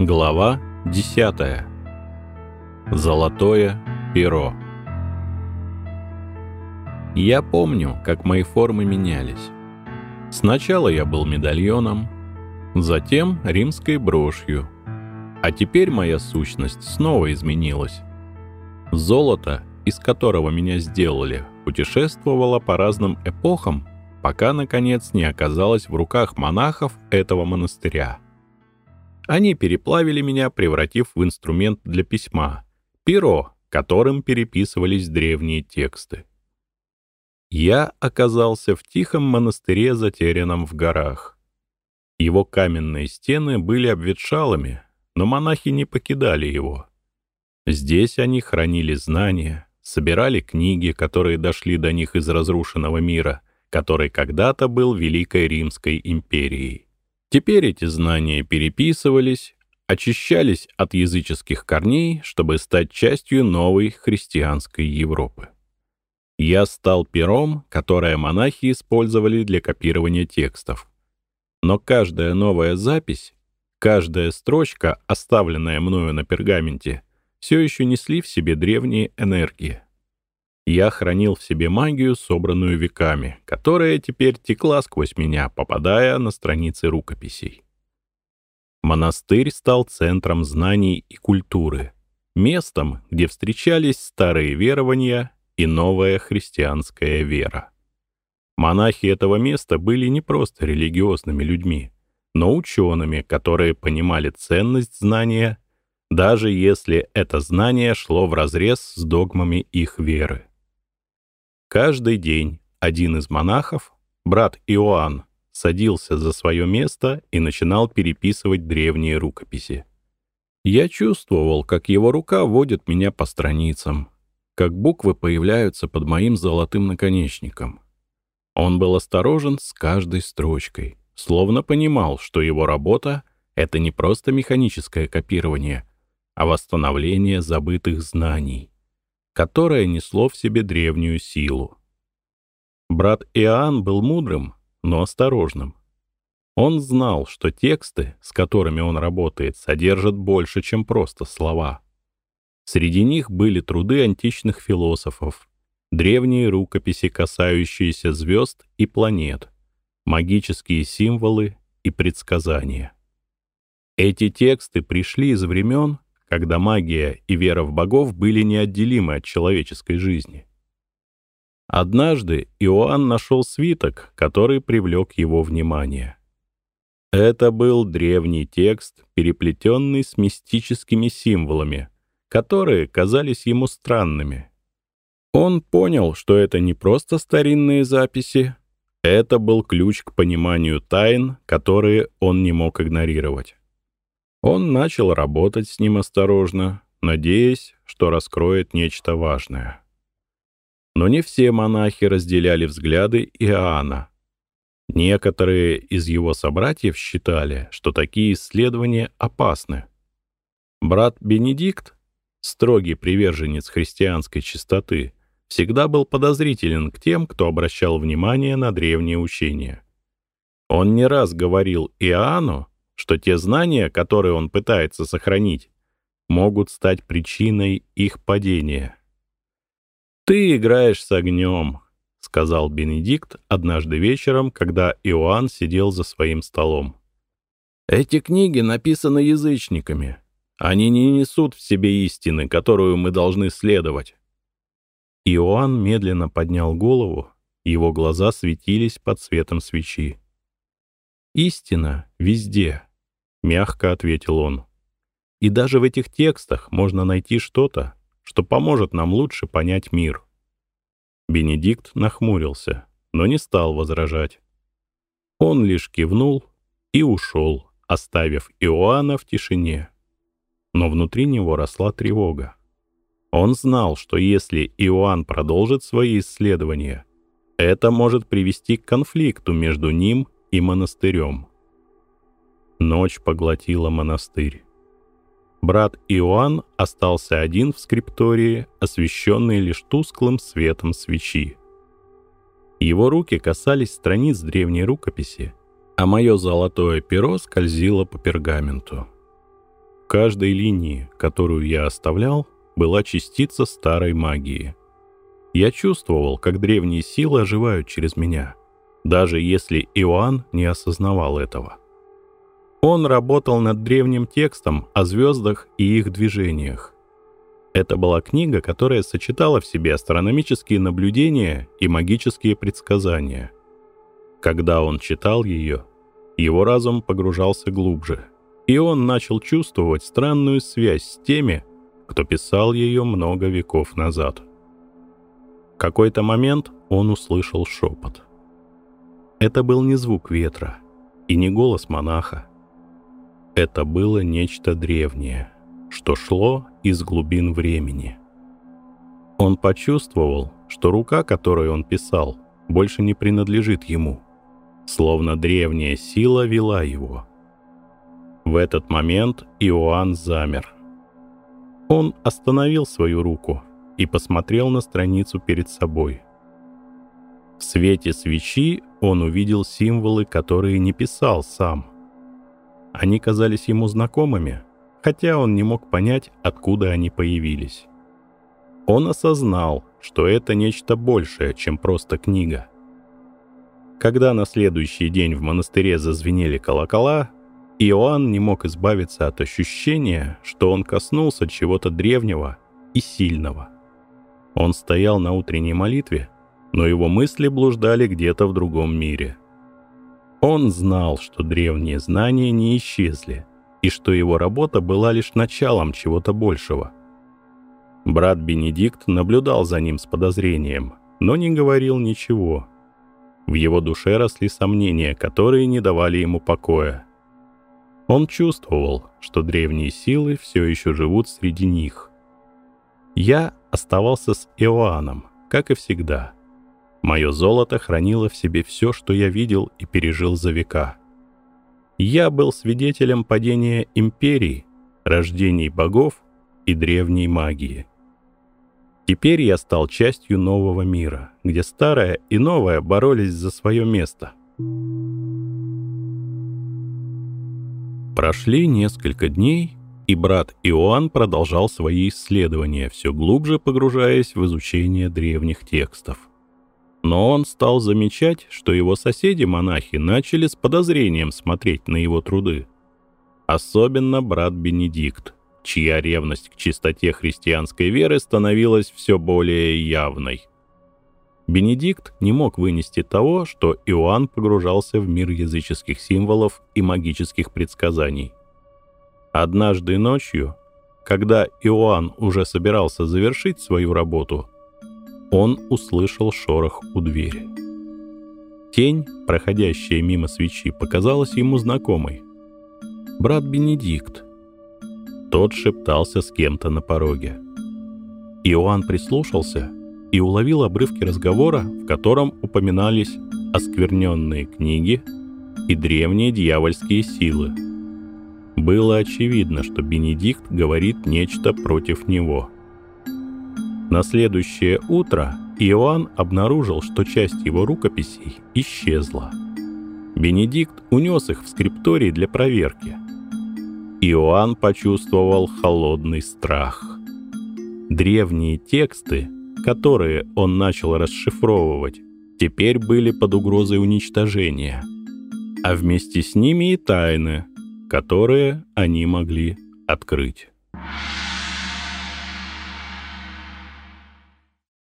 Глава 10. Золотое перо. Я помню, как мои формы менялись. Сначала я был медальоном, затем римской брошью, а теперь моя сущность снова изменилась. Золото, из которого меня сделали, путешествовало по разным эпохам, пока, наконец, не оказалось в руках монахов этого монастыря — они переплавили меня, превратив в инструмент для письма, перо, которым переписывались древние тексты. Я оказался в тихом монастыре, затерянном в горах. Его каменные стены были обветшалыми, но монахи не покидали его. Здесь они хранили знания, собирали книги, которые дошли до них из разрушенного мира, который когда-то был Великой Римской империей. Теперь эти знания переписывались, очищались от языческих корней, чтобы стать частью новой христианской Европы. Я стал пером, которое монахи использовали для копирования текстов. Но каждая новая запись, каждая строчка, оставленная мною на пергаменте, все еще несли в себе древние энергии. Я хранил в себе магию, собранную веками, которая теперь текла сквозь меня, попадая на страницы рукописей. Монастырь стал центром знаний и культуры, местом, где встречались старые верования и новая христианская вера. Монахи этого места были не просто религиозными людьми, но учеными, которые понимали ценность знания, даже если это знание шло вразрез с догмами их веры. Каждый день один из монахов, брат Иоанн, садился за свое место и начинал переписывать древние рукописи. Я чувствовал, как его рука водит меня по страницам, как буквы появляются под моим золотым наконечником. Он был осторожен с каждой строчкой, словно понимал, что его работа — это не просто механическое копирование, а восстановление забытых знаний которое несло в себе древнюю силу. Брат Иоанн был мудрым, но осторожным. Он знал, что тексты, с которыми он работает, содержат больше, чем просто слова. Среди них были труды античных философов, древние рукописи, касающиеся звезд и планет, магические символы и предсказания. Эти тексты пришли из времен, когда магия и вера в богов были неотделимы от человеческой жизни. Однажды Иоанн нашел свиток, который привлек его внимание. Это был древний текст, переплетенный с мистическими символами, которые казались ему странными. Он понял, что это не просто старинные записи, это был ключ к пониманию тайн, которые он не мог игнорировать. Он начал работать с ним осторожно, надеясь, что раскроет нечто важное. Но не все монахи разделяли взгляды Иоанна. Некоторые из его собратьев считали, что такие исследования опасны. Брат Бенедикт, строгий приверженец христианской чистоты, всегда был подозрителен к тем, кто обращал внимание на древние учения. Он не раз говорил Иоанну, что те знания, которые он пытается сохранить, могут стать причиной их падения. «Ты играешь с огнем», — сказал Бенедикт однажды вечером, когда Иоанн сидел за своим столом. «Эти книги написаны язычниками. Они не несут в себе истины, которую мы должны следовать». Иоанн медленно поднял голову, его глаза светились под светом свечи. «Истина везде», — мягко ответил он. «И даже в этих текстах можно найти что-то, что поможет нам лучше понять мир». Бенедикт нахмурился, но не стал возражать. Он лишь кивнул и ушел, оставив Иоанна в тишине. Но внутри него росла тревога. Он знал, что если Иоанн продолжит свои исследования, это может привести к конфликту между ним и монастырем. Ночь поглотила монастырь. Брат Иоанн остался один в скриптории, освещенный лишь тусклым светом свечи. Его руки касались страниц древней рукописи, а мое золотое перо скользило по пергаменту. каждой линии, которую я оставлял, была частица старой магии. Я чувствовал, как древние силы оживают через меня, даже если Иоанн не осознавал этого. Он работал над древним текстом о звездах и их движениях. Это была книга, которая сочетала в себе астрономические наблюдения и магические предсказания. Когда он читал ее, его разум погружался глубже, и он начал чувствовать странную связь с теми, кто писал ее много веков назад. В какой-то момент он услышал шепот. Это был не звук ветра и не голос монаха. Это было нечто древнее, что шло из глубин времени. Он почувствовал, что рука, которой он писал, больше не принадлежит ему, словно древняя сила вела его. В этот момент Иоанн замер. Он остановил свою руку и посмотрел на страницу перед собой. В свете свечи он увидел символы, которые не писал сам. Они казались ему знакомыми, хотя он не мог понять, откуда они появились. Он осознал, что это нечто большее, чем просто книга. Когда на следующий день в монастыре зазвенели колокола, Иоанн не мог избавиться от ощущения, что он коснулся чего-то древнего и сильного. Он стоял на утренней молитве, но его мысли блуждали где-то в другом мире. Он знал, что древние знания не исчезли, и что его работа была лишь началом чего-то большего. Брат Бенедикт наблюдал за ним с подозрением, но не говорил ничего. В его душе росли сомнения, которые не давали ему покоя. Он чувствовал, что древние силы все еще живут среди них. Я оставался с Иоанном, как и всегда. Мое золото хранило в себе все, что я видел и пережил за века — я был свидетелем падения империй, рождений богов и древней магии. Теперь я стал частью нового мира, где старое и новое боролись за свое место. Прошли несколько дней, и брат Иоанн продолжал свои исследования, все глубже погружаясь в изучение древних текстов. Но он стал замечать, что его соседи-монахи начали с подозрением смотреть на его труды. Особенно брат Бенедикт, чья ревность к чистоте христианской веры становилась все более явной. Бенедикт не мог вынести того, что Иоанн погружался в мир языческих символов и магических предсказаний. Однажды ночью, когда Иоанн уже собирался завершить свою работу, он услышал шорох у двери. Тень, проходящая мимо свечи, показалась ему знакомой. «Брат Бенедикт». Тот шептался с кем-то на пороге. Иоанн прислушался и уловил обрывки разговора, в котором упоминались оскверненные книги и древние дьявольские силы. Было очевидно, что Бенедикт говорит нечто против него – на следующее утро Иоанн обнаружил, что часть его рукописей исчезла. Бенедикт унес их в скрипторий для проверки. Иоанн почувствовал холодный страх. Древние тексты, которые он начал расшифровывать, теперь были под угрозой уничтожения, а вместе с ними и тайны, которые они могли открыть.